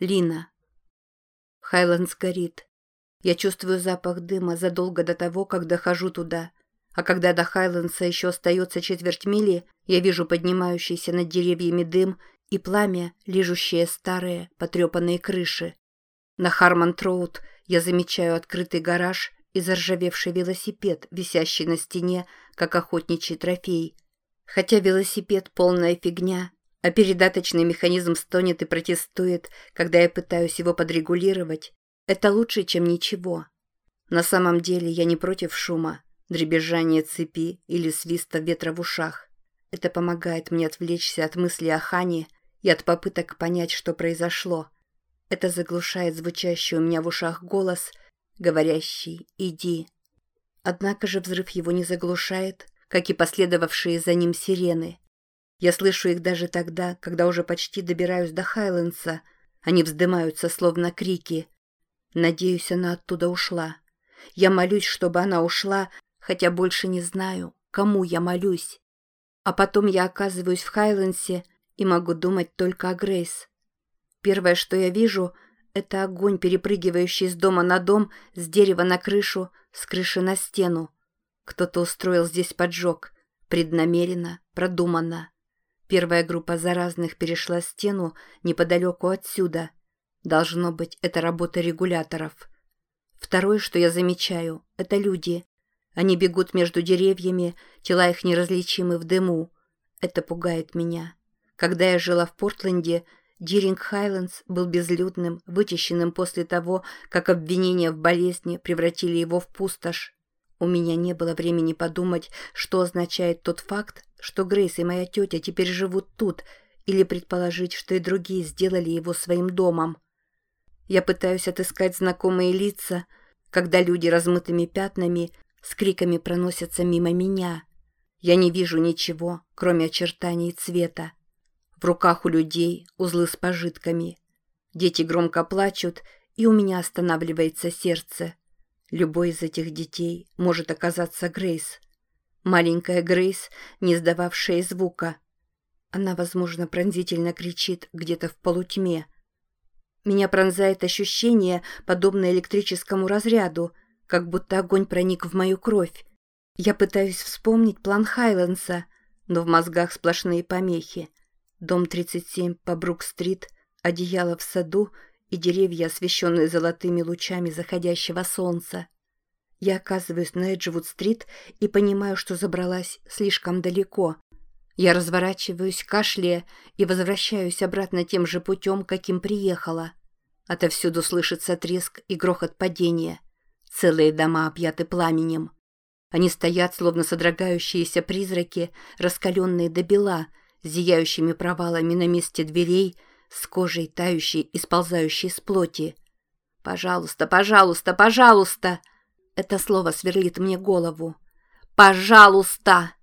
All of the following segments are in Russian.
Лина. Хайлендс горит. Я чувствую запах дыма задолго до того, как дохожу туда. А когда до Хайлендса еще остается четверть мили, я вижу поднимающийся над деревьями дым и пламя, лижущее старые, потрепанные крыши. На Хармонт-Роуд я замечаю открытый гараж и заржавевший велосипед, висящий на стене, как охотничий трофей. Хотя велосипед — полная фигня, а передаточный механизм стонет и протестует, когда я пытаюсь его подрегулировать. Это лучше, чем ничего. На самом деле я не против шума, дребезжания цепи или свиста ветра в ушах. Это помогает мне отвлечься от мысли о Хане и от попыток понять, что произошло. Это заглушает звучащий у меня в ушах голос, говорящий «иди». Однако же взрыв его не заглушает, как и последовавшие за ним сирены – я слышу их даже тогда, когда уже почти добираюсь до Хайлендса. Они вздымаются, словно крики. Надеюсь, она оттуда ушла. Я молюсь, чтобы она ушла, хотя больше не знаю, кому я молюсь. А потом я оказываюсь в Хайлендсе и могу думать только о Грейс. Первое, что я вижу, это огонь, перепрыгивающий с дома на дом, с дерева на крышу, с крыши на стену. Кто-то устроил здесь поджог. Преднамеренно, продуманно. Первая группа заразных перешла стену неподалеку отсюда. Должно быть, это работа регуляторов. Второе, что я замечаю, это люди. Они бегут между деревьями, тела их неразличимы в дыму. Это пугает меня. Когда я жила в Портленде, Диринг Хайлендс был безлюдным, вычищенным после того, как обвинения в болезни превратили его в пустошь. У меня не было времени подумать, что означает тот факт, что Грейс и моя тетя теперь живут тут, или предположить, что и другие сделали его своим домом. Я пытаюсь отыскать знакомые лица, когда люди размытыми пятнами с криками проносятся мимо меня. Я не вижу ничего, кроме очертаний цвета. В руках у людей узлы с пожитками. Дети громко плачут, и у меня останавливается сердце. Любой из этих детей может оказаться Грейс. Маленькая Грейс, не сдававшая звука. Она, возможно, пронзительно кричит где-то в полутьме. Меня пронзает ощущение, подобное электрическому разряду, как будто огонь проник в мою кровь. Я пытаюсь вспомнить план Хайлендса, но в мозгах сплошные помехи. Дом 37 по Брук-стрит, одеяло в саду и деревья, освещенные золотыми лучами заходящего солнца. Я оказываюсь на Эджвуд-стрит и понимаю, что забралась слишком далеко. Я разворачиваюсь, кашляя, и возвращаюсь обратно тем же путем, каким приехала. Отовсюду слышится треск и грохот падения. Целые дома объяты пламенем. Они стоят, словно содрогающиеся призраки, раскаленные до бела, зияющими провалами на месте дверей — с кожей, тающей и сползающей с плоти. «Пожалуйста, пожалуйста, пожалуйста!» Это слово сверлит мне голову. «Пожалуйста!»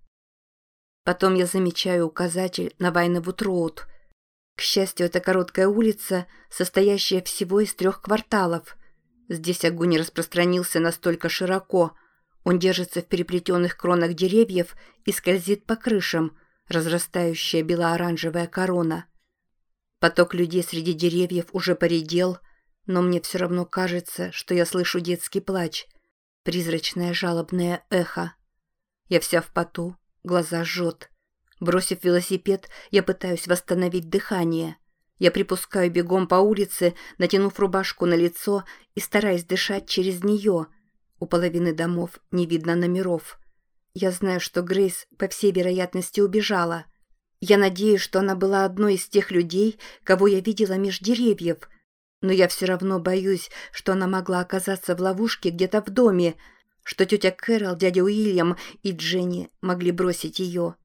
Потом я замечаю указатель на Вайневуд-Роуд. К счастью, это короткая улица, состоящая всего из трех кварталов. Здесь огонь распространился настолько широко. Он держится в переплетенных кронах деревьев и скользит по крышам, разрастающая бело-оранжевая корона. Поток людей среди деревьев уже поредел, но мне все равно кажется, что я слышу детский плач, призрачное жалобное эхо. Я вся в поту, глаза жжет. Бросив велосипед, я пытаюсь восстановить дыхание. Я припускаю бегом по улице, натянув рубашку на лицо и стараясь дышать через нее. У половины домов не видно номеров. Я знаю, что Грейс, по всей вероятности, убежала. Я надеюсь, что она была одной из тех людей, кого я видела меж деревьев, но я все равно боюсь, что она могла оказаться в ловушке где-то в доме, что тетя Кэрол, дядя Уильям и Дженни могли бросить ее.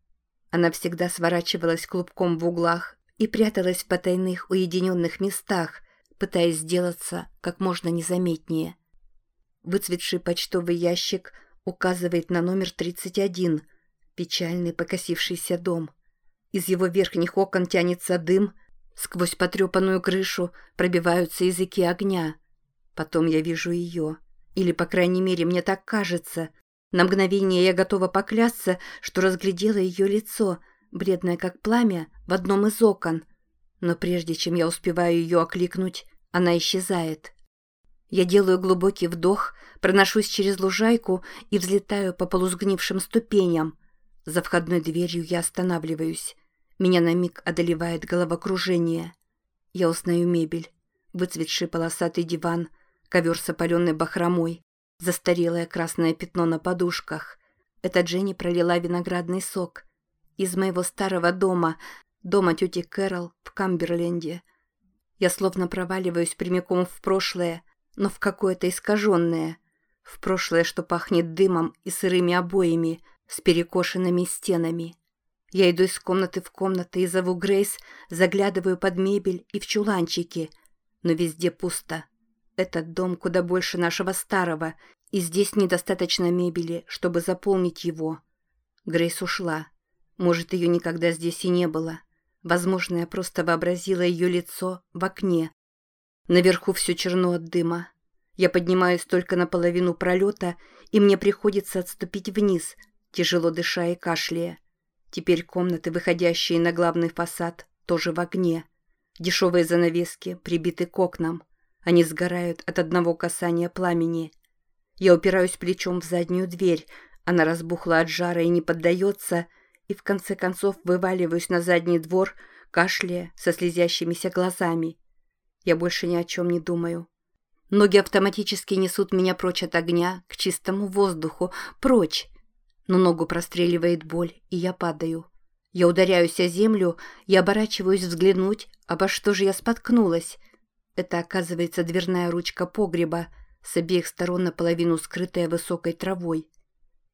Она всегда сворачивалась клубком в углах и пряталась в потайных уединенных местах, пытаясь сделаться как можно незаметнее. Выцветший почтовый ящик указывает на номер 31, печальный покосившийся дом. Из его верхних окон тянется дым, сквозь потрепанную крышу пробиваются языки огня. Потом я вижу ее. Или, по крайней мере, мне так кажется. На мгновение я готова поклясться, что разглядела ее лицо, бледное как пламя, в одном из окон. Но прежде чем я успеваю ее окликнуть, она исчезает. Я делаю глубокий вдох, проношусь через лужайку и взлетаю по полузгнившим ступеням. За входной дверью я останавливаюсь. Меня на миг одолевает головокружение. Я узнаю мебель. Выцветший полосатый диван, ковер с опаленной бахромой, застарелое красное пятно на подушках. Это Дженни пролила виноградный сок. Из моего старого дома, дома тети Кэрол в Камберленде. Я словно проваливаюсь прямиком в прошлое, но в какое-то искаженное. В прошлое, что пахнет дымом и сырыми обоями, с перекошенными стенами. Я иду из комнаты в комнату и зову Грейс, заглядываю под мебель и в чуланчики, но везде пусто. Этот дом куда больше нашего старого, и здесь недостаточно мебели, чтобы заполнить его. Грейс ушла. Может, ее никогда здесь и не было. Возможно, я просто вообразила ее лицо в окне. Наверху все черно от дыма. Я поднимаюсь только наполовину пролета, и мне приходится отступить вниз, тяжело дыша и кашляя. Теперь комнаты, выходящие на главный фасад, тоже в огне. Дешевые занавески прибиты к окнам. Они сгорают от одного касания пламени. Я упираюсь плечом в заднюю дверь. Она разбухла от жара и не поддается, и в конце концов вываливаюсь на задний двор, кашляя со слезящимися глазами. Я больше ни о чем не думаю. Ноги автоматически несут меня прочь от огня, к чистому воздуху, прочь. Но ногу простреливает боль, и я падаю. Я ударяюсь о землю и оборачиваюсь взглянуть, обо что же я споткнулась. Это, оказывается, дверная ручка погреба, с обеих сторон наполовину скрытая высокой травой.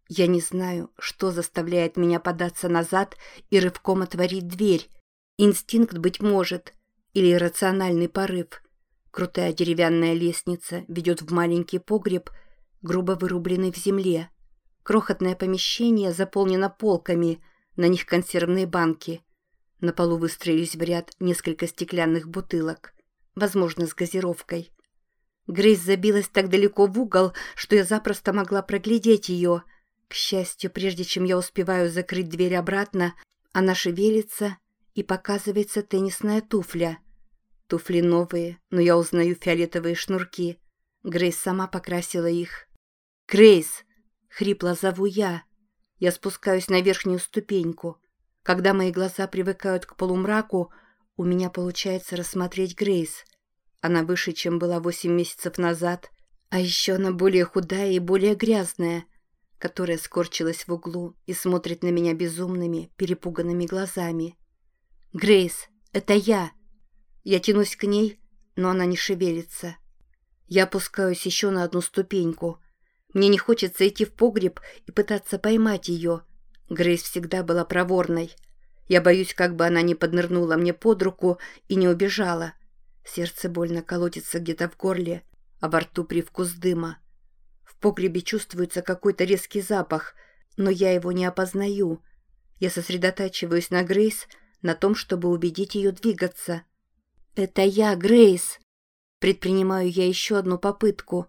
Я не знаю, что заставляет меня податься назад и рывком отворить дверь. Инстинкт, быть может, или рациональный порыв. Крутая деревянная лестница ведет в маленький погреб, грубо вырубленный в земле. Крохотное помещение заполнено полками, на них консервные банки. На полу выстроились в ряд несколько стеклянных бутылок, возможно, с газировкой. Грейс забилась так далеко в угол, что я запросто могла проглядеть ее — к счастью, прежде чем я успеваю закрыть дверь обратно, она шевелится и показывается теннисная туфля. Туфли новые, но я узнаю фиолетовые шнурки. Грейс сама покрасила их. «Грейс!» — хрипло зову я. Я спускаюсь на верхнюю ступеньку. Когда мои глаза привыкают к полумраку, у меня получается рассмотреть Грейс. Она выше, чем была восемь месяцев назад, а еще она более худая и более грязная — которая скорчилась в углу и смотрит на меня безумными, перепуганными глазами. «Грейс, это я!» Я тянусь к ней, но она не шевелится. Я опускаюсь еще на одну ступеньку. Мне не хочется идти в погреб и пытаться поймать ее. Грейс всегда была проворной. Я боюсь, как бы она не поднырнула мне под руку и не убежала. Сердце больно колотится где-то в горле, а во рту привкус дыма погребе чувствуется какой-то резкий запах, но я его не опознаю. Я сосредотачиваюсь на Грейс, на том, чтобы убедить ее двигаться. «Это я, Грейс!» Предпринимаю я еще одну попытку.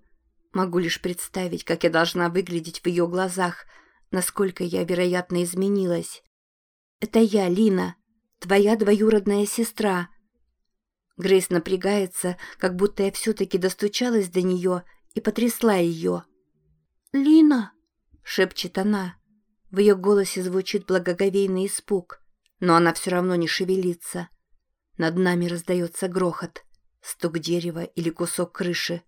Могу лишь представить, как я должна выглядеть в ее глазах, насколько я, вероятно, изменилась. «Это я, Лина, твоя двоюродная сестра». Грейс напрягается, как будто я все-таки достучалась до нее и потрясла ее. «Лина!» — шепчет она. В ее голосе звучит благоговейный испуг, но она все равно не шевелится. Над нами раздается грохот, стук дерева или кусок крыши.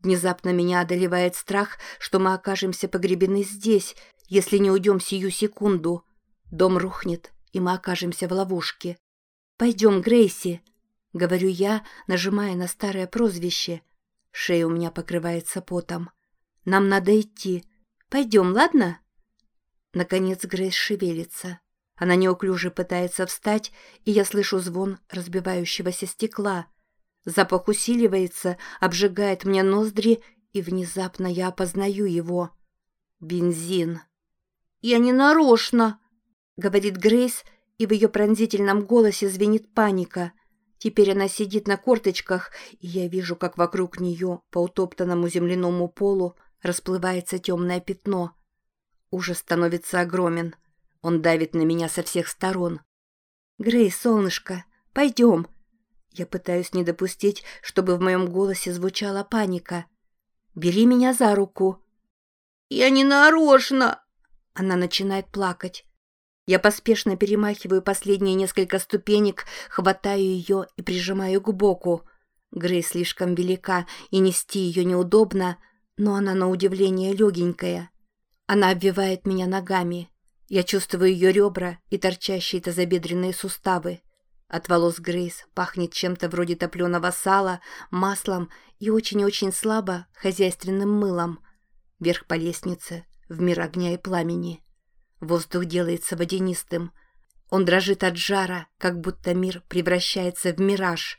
Внезапно меня одолевает страх, что мы окажемся погребены здесь, если не уйдем сию секунду. Дом рухнет, и мы окажемся в ловушке. «Пойдем, Грейси!» — говорю я, нажимая на старое прозвище. Шея у меня покрывается потом. Нам надо идти. Пойдем, ладно?» Наконец Грейс шевелится. Она неуклюже пытается встать, и я слышу звон разбивающегося стекла. Запах усиливается, обжигает мне ноздри, и внезапно я опознаю его. Бензин. «Я не нарочно!» — говорит Грейс, и в ее пронзительном голосе звенит паника. Теперь она сидит на корточках, и я вижу, как вокруг нее, по утоптанному земляному полу, расплывается темное пятно. Ужас становится огромен. Он давит на меня со всех сторон. «Грей, солнышко, пойдем, Я пытаюсь не допустить, чтобы в моем голосе звучала паника. «Бери меня за руку!» «Я не нарочно!» Она начинает плакать. Я поспешно перемахиваю последние несколько ступенек, хватаю ее и прижимаю к боку. Грей слишком велика, и нести ее неудобно, но она на удивление легенькая. Она обвивает меня ногами. Я чувствую ее ребра и торчащие тазобедренные суставы. От волос Грейс пахнет чем-то вроде топленого сала, маслом и очень-очень слабо хозяйственным мылом. Вверх по лестнице, в мир огня и пламени. Воздух делается водянистым. Он дрожит от жара, как будто мир превращается в мираж.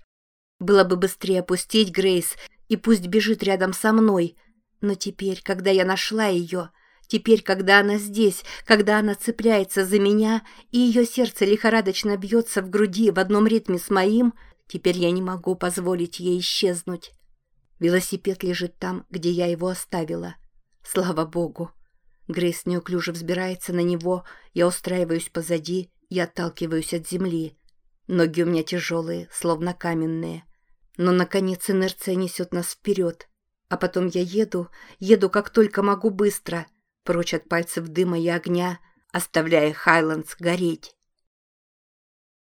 Было бы быстрее опустить Грейс, и пусть бежит рядом со мной. Но теперь, когда я нашла ее, теперь, когда она здесь, когда она цепляется за меня, и ее сердце лихорадочно бьется в груди в одном ритме с моим, теперь я не могу позволить ей исчезнуть. Велосипед лежит там, где я его оставила. Слава богу. Грейс неуклюже взбирается на него, я устраиваюсь позади и отталкиваюсь от земли. Ноги у меня тяжелые, словно каменные. Но, наконец, инерция несет нас вперед. А потом я еду, еду как только могу быстро, прочь от пальцев дыма и огня, оставляя Хайландс гореть.